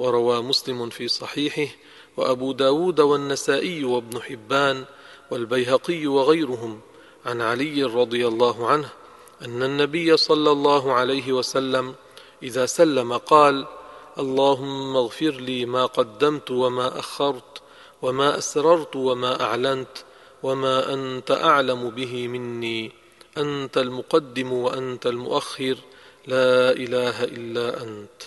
وروى مسلم في صحيحه وأبو داود والنسائي وابن حبان والبيهقي وغيرهم عن علي رضي الله عنه أن النبي صلى الله عليه وسلم إذا سلم قال اللهم اغفر لي ما قدمت وما أخرت وما أسررت وما أعلنت وما أنت أعلم به مني أنت المقدم وأنت المؤخر لا إله إلا أنت